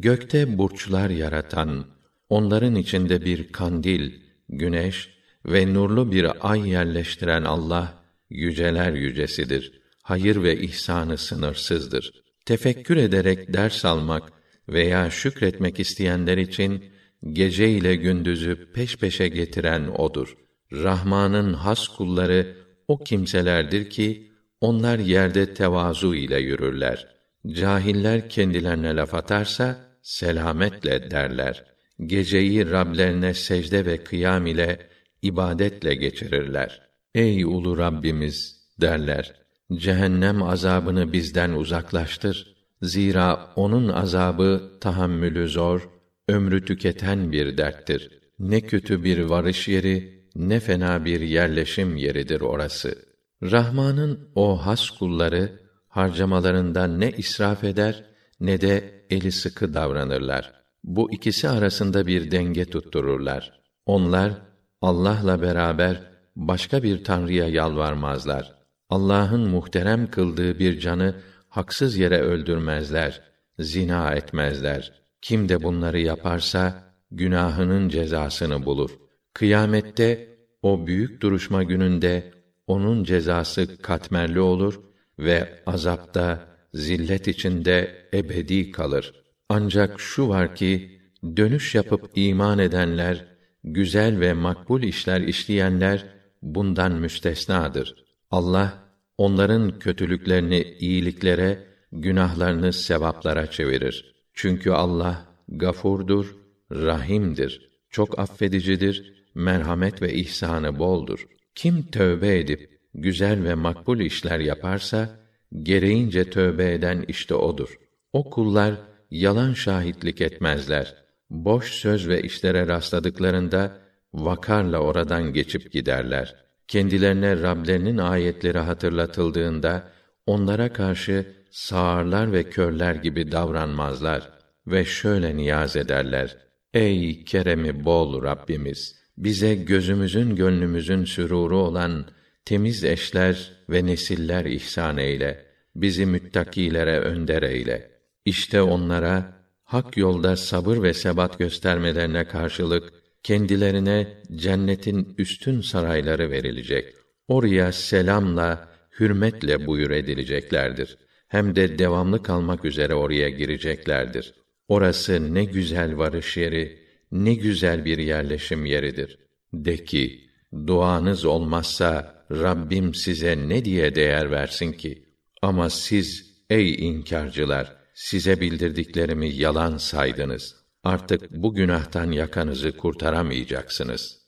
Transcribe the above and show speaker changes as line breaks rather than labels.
Gökte burçlar yaratan, onların içinde bir kandil, güneş ve nurlu bir ay yerleştiren Allah yüceler yücesidir. Hayır ve ihsanı sınırsızdır. Tefekkür ederek ders almak veya şükretmek isteyenler için gece ile gündüzü peş peşe getiren odur. Rahman'ın has kulları o kimselerdir ki onlar yerde tevazu ile yürürler. Cahiller kendilerine laf atarsa selametle derler. Geceyi Rablerine secde ve kıyam ile ibadetle geçirirler. Ey ulu Rabbimiz derler. Cehennem azabını bizden uzaklaştır. Zira onun azabı tahammülü zor, ömrü tüketen bir derttir. Ne kötü bir varış yeri, ne fena bir yerleşim yeridir orası. Rahman'ın o has kulları harcamalarında ne israf eder ne de eli sıkı davranırlar. Bu ikisi arasında bir denge tuttururlar. Onlar Allah'la beraber başka bir tanrıya yalvarmazlar. Allah'ın muhterem kıldığı bir canı haksız yere öldürmezler, zina etmezler. Kim de bunları yaparsa günahının cezasını bulur. Kıyamette o büyük duruşma gününde onun cezası katmerli olur ve azapta zillet içinde ebedi kalır. Ancak şu var ki dönüş yapıp iman edenler, güzel ve makbul işler işleyenler bundan müstesnadır. Allah onların kötülüklerini iyiliklere, günahlarını sevaplara çevirir. Çünkü Allah gafurdur, rahimdir, çok affedicidir, merhamet ve ihsanı boldur. Kim tövbe edip güzel ve makbul işler yaparsa gereğince tövbe eden işte odur. O kullar yalan şahitlik etmezler. Boş söz ve işlere rastladıklarında vakarla oradan geçip giderler. Kendilerine Rablerinin ayetleri hatırlatıldığında onlara karşı sağırlar ve körler gibi davranmazlar ve şöyle niyaz ederler: Ey keremi bol Rabbimiz, bize gözümüzün gönlümüzün süruru olan temiz eşler ve nesiller ihsan eyle. Bizi müttakilere önder eyle. İşte onlara hak yolda sabır ve sebat göstermelerine karşılık kendilerine cennetin üstün sarayları verilecek. Oraya selamla, hürmetle buyur edileceklerdir. Hem de devamlı kalmak üzere oraya gireceklerdir. Orası ne güzel varış yeri, ne güzel bir yerleşim yeridir. De ki, duanız olmazsa Rabbim size ne diye değer versin ki? Ama siz ey inkarcılar size bildirdiklerimi yalan saydınız. Artık bu günahtan yakanızı kurtaramayacaksınız.